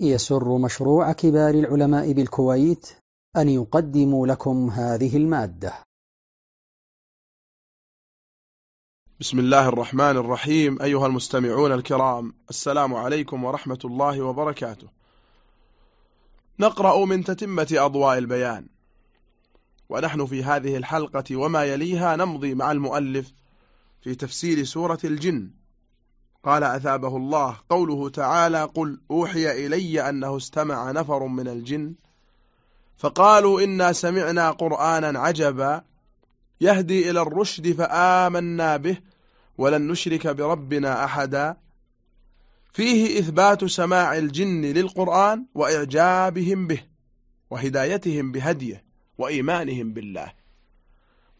يسر مشروع كبار العلماء بالكويت أن يقدم لكم هذه المادة. بسم الله الرحمن الرحيم. أيها المستمعون الكرام السلام عليكم ورحمة الله وبركاته. نقرأ من تتمة أضواء البيان. ونحن في هذه الحلقة وما يليها نمضي مع المؤلف في تفسير سورة الجن. قال أثابه الله قوله تعالى قل أوحي إلي أنه استمع نفر من الجن فقالوا إنا سمعنا قرآنا عجبا يهدي إلى الرشد فآمنا به ولن نشرك بربنا أحدا فيه إثبات سماع الجن للقرآن وإعجابهم به وهدايتهم بهديه وإيمانهم بالله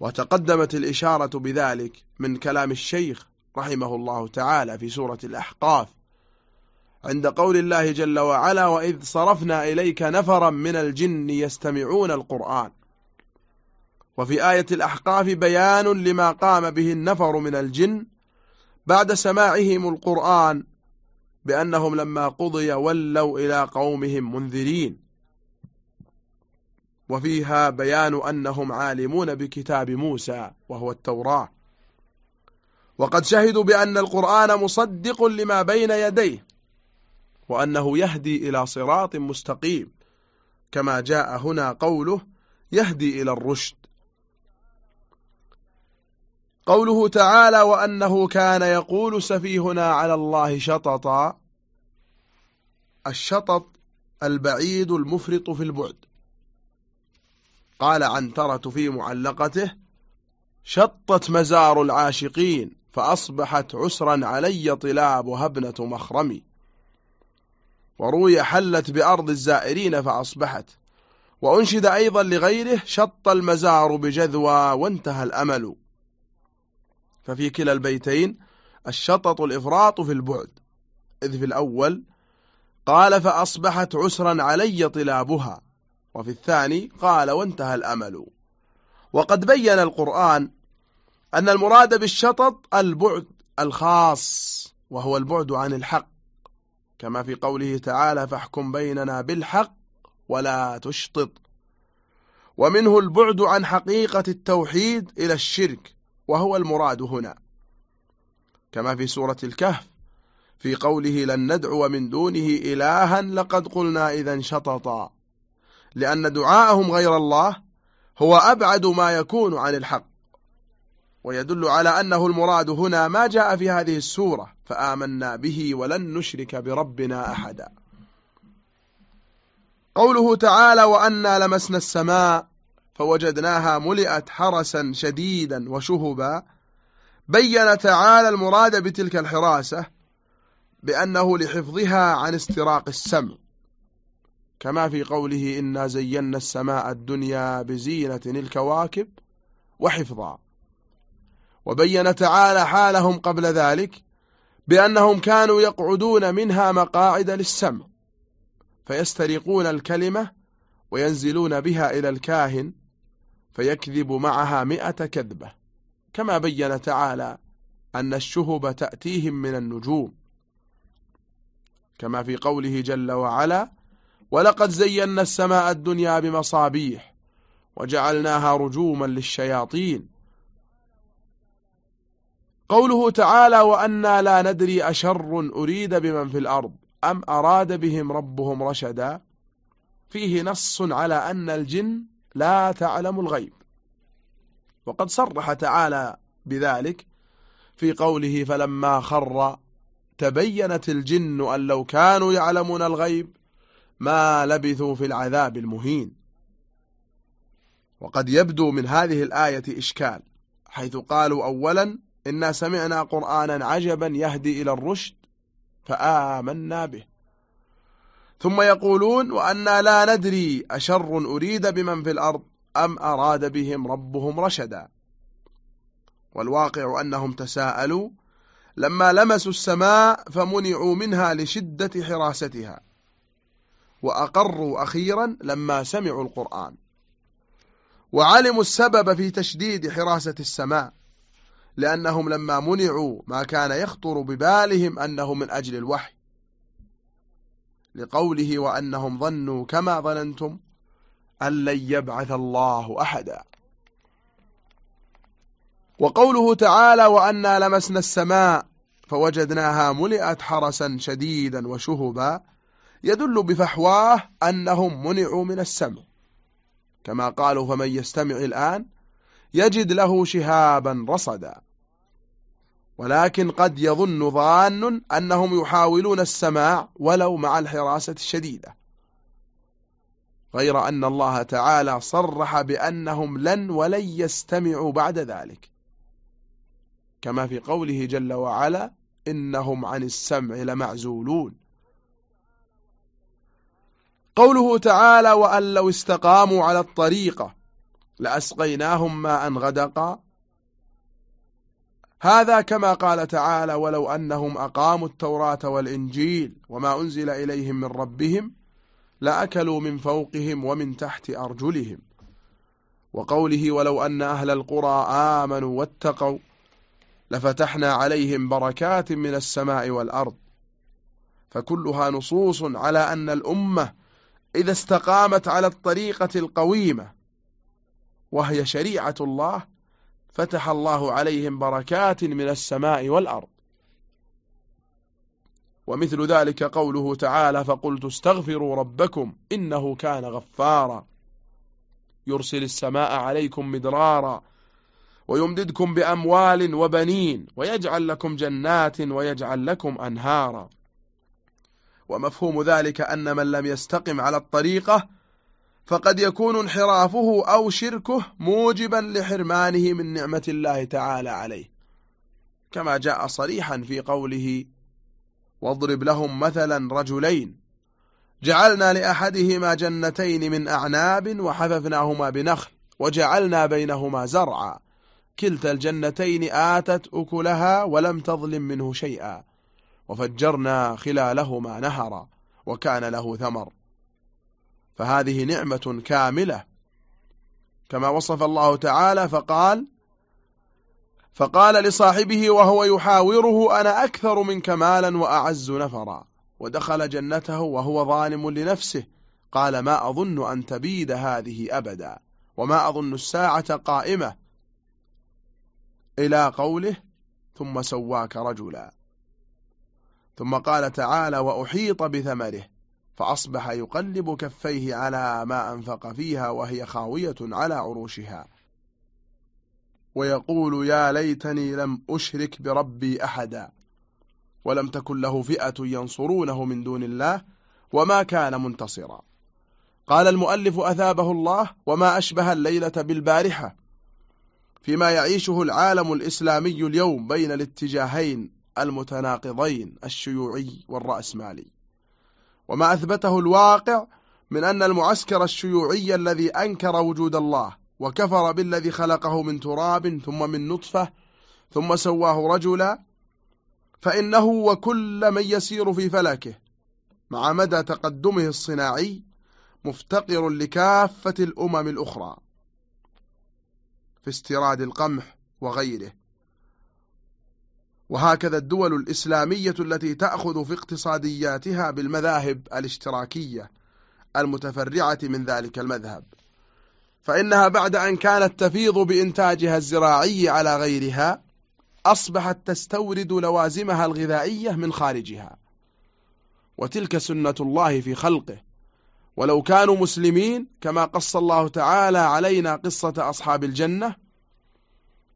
وتقدمت الإشارة بذلك من كلام الشيخ رحمه الله تعالى في سورة الأحقاف. عند قول الله جل وعلا وإذ صرفنا إليك نفرا من الجن يستمعون القرآن وفي آية الأحقاف بيان لما قام به النفر من الجن بعد سماعهم القرآن بأنهم لما قضي ولوا إلى قومهم منذرين. وفيها بيان أنهم عالمون بكتاب موسى وهو التوراة. وقد شهدوا بأن القرآن مصدق لما بين يديه وأنه يهدي إلى صراط مستقيم كما جاء هنا قوله يهدي إلى الرشد. قوله تعالى وأنه كان يقول سفيهنا على الله شططا الشطط البعيد المفرط في البعد. قال عنترة في معلقته شطت مزار العاشقين فأصبحت عسرا علي طلابها ابنة مخرمي. وروي حلت بأرض الزائرين فأصبحت. وأنشد أيضا لغيره شط المزار بجذوى وانتهى الأمل. ففي كلا البيتين الشطط الإفراط في البعد. إذ في الأول قال فأصبحت عسرا علي طلابها. وفي الثاني قال وانتهى الأمل. وقد بين القرآن أن المراد بالشطط البعد الخاص وهو البعد عن الحق. كما في قوله تعالى فاحكم بيننا بالحق ولا تشطط ومنه البعد عن حقيقة التوحيد إلى الشرك وهو المراد هنا. كما في سورة الكهف في قوله لن ندعو من دونه إلها لقد قلنا إذا شططا لأن دعاءهم غير الله هو أبعد ما يكون عن الحق. ويدل على أنه المراد هنا ما جاء في هذه السورة فآمنا به ولن نشرك بربنا أحدا. قوله تعالى وأنا لمسنا السماء فوجدناها ملئت حرسا شديدا وشهبا. بين تعالى المراد بتلك الحراسة بأنه لحفظها عن استراق السمع. كما في قوله إنا زينا السماء الدنيا بزينة الكواكب وحفظا. وبين تعالى حالهم قبل ذلك بأنهم كانوا يقعدون منها مقاعد للسمع فيسترقون الكلمة وينزلون بها إلى الكاهن فيكذب معها مئة كذبة. كما بين تعالى أن الشهب تأتيهم من النجوم. كما في قوله جل وعلا ولقد زينا السماء الدنيا بمصابيح وجعلناها رجوما للشياطين قوله تعالى وأنا لا ندري أشر أريد بمن في الأرض أم أراد بهم ربهم رشدا. فيه نص على أن الجن لا تعلم الغيب. وقد صرح تعالى بذلك في قوله فلما خر تبينت الجن أن لو كانوا يعلمون الغيب ما لبثوا في العذاب المهين. وقد يبدو من هذه الآية إشكال حيث قالوا أولا إنا سمعنا قرآنا عجبا يهدي إلى الرشد فآمنا به. ثم يقولون وأنا لا ندري أشر أريد بمن في الأرض أم أراد بهم ربهم رشدا. والواقع أنهم تساءلوا لما لمسوا السماء فمنعوا منها لشدة حراستها. وأقروا أخيرا لما سمعوا القرآن. وعلموا السبب في تشديد حراسة السماء. لأنهم لما منعوا ما كان يخطر ببالهم أنه من أجل الوحي لقوله وأنهم ظنوا كما ظننتم أن لن يبعث الله أحدا. وقوله تعالى وأنا لمسنا السماء فوجدناها ملئت حرسا شديدا وشهبا يدل بفحواه أنهم منعوا من السمع. كما قالوا فمن يستمع الآن يجد له شهابا رصدا. ولكن قد يظن ظان أنهم يحاولون السماع ولو مع الحراسة الشديدة. غير أن الله تعالى صرح بأنهم لن ولن يستمعوا بعد ذلك. كما في قوله جل وعلا إنهم عن السمع لمعزولون. قوله تعالى وأن لو استقاموا على الطريقة لأسقيناهم ماء غدقا هذا كما قال تعالى ولو أنهم أقاموا التوراة والإنجيل وما أنزل إليهم من ربهم لأكلوا من فوقهم ومن تحت أرجلهم. وقوله ولو أن أهل القرى آمنوا واتقوا لفتحنا عليهم بركات من السماء والأرض. فكلها نصوص على أن الأمة إذا استقامت على الطريقة القويمة وهي شريعة الله فتح الله عليهم بركات من السماء والأرض. ومثل ذلك قوله تعالى فقلت استغفروا ربكم إنه كان غفارا. يرسل السماء عليكم مدرارا ويمددكم بأموال وبنين ويجعل لكم جنات ويجعل لكم أنهارا. ومفهوم ذلك أن من لم يستقم على الطريقة فقد يكون انحرافه أو شركه موجبا لحرمانه من نعمة الله تعالى عليه. كما جاء صريحا في قوله واضرب لهم مثلا رجلين جعلنا لأحدهما جنتين من أعناب وحففناهما بنخل وجعلنا بينهما زرعا. كلتا الجنتين آتت أكلها ولم تظلم منه شيئا وفجرنا خلالهما نهرا وكان له ثمر. فهذه نعمة كاملة. كما وصف الله تعالى فقال فقال لصاحبه وهو يحاوره أنا أكثر منك مالا وأعز نفرا. ودخل جنته وهو ظالم لنفسه. قال ما أظن أن تبيد هذه أبدا وما أظن الساعة قائمة. إلى قوله ثم سواك رجلا. ثم قال تعالى وأحيط بثمره. فأصبح يقلب كفيه على ما أنفق فيها وهي خاوية على عروشها. ويقول يا ليتني لم أشرك بربي أحدا ولم تكن له فئة ينصرونه من دون الله وما كان منتصرا. قال المؤلف أثابه الله وما أشبه الليلة بالبارحة فيما يعيشه العالم الإسلامي اليوم بين الاتجاهين المتناقضين الشيوعي والرأسمالي. وما أثبته الواقع من أن المعسكر الشيوعي الذي أنكر وجود الله وكفر بالذي خلقه من تراب ثم من نطفة ثم سواه رجلا فإنه وكل من يسير في فلكه مع مدى تقدمه الصناعي مفتقر لكافة الأمم الأخرى في استيراد القمح وغيره. وهكذا الدول الإسلامية التي تأخذ في اقتصادياتها بالمذاهب الاشتراكية المتفرعة من ذلك المذهب. فإنها بعد أن كانت تفيض بإنتاجها الزراعي على غيرها أصبحت تستورد لوازمها الغذائية من خارجها. وتلك سنة الله في خلقه. ولو كانوا مسلمين كما قص الله تعالى علينا قصة أصحاب الجنة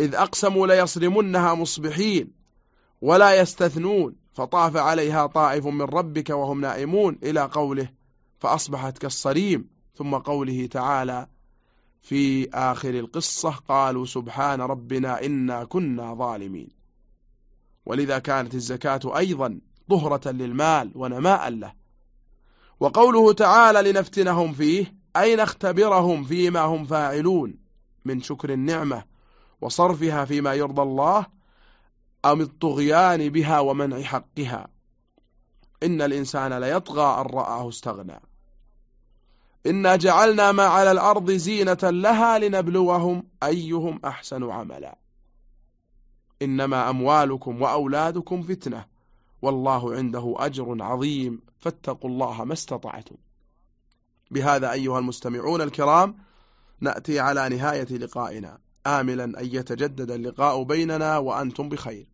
إذ أقسموا ليصرمنها مصبحين. ولا يستثنون فطاف عليها طائف من ربك وهم نائمون إلى قوله فأصبحت كالصريم ثم قوله تعالى في آخر القصة قالوا سبحان ربنا إنا كنا ظالمين. ولذا كانت الزكاة أيضا طهرة للمال ونماء له. وقوله تعالى لنفتنهم فيه أي نختبرهم فيما هم فاعلون؟ من شكر النعمة وصرفها فيما يرضى الله أم الطغيان بها ومنع حقها؟ إن الإنسان ليطغى أن رآه استغنى. إنا جعلنا ما على الأرض زينة لها لنبلوهم أيهم أحسن عملا. إنما أموالكم وأولادكم فتنة. والله عنده أجر عظيم. فاتقوا الله ما استطعتم. بهذا أيها المستمعون الكرام نأتي على نهاية لقائنا. آملا أن يتجدد اللقاء بيننا وأنتم بخير.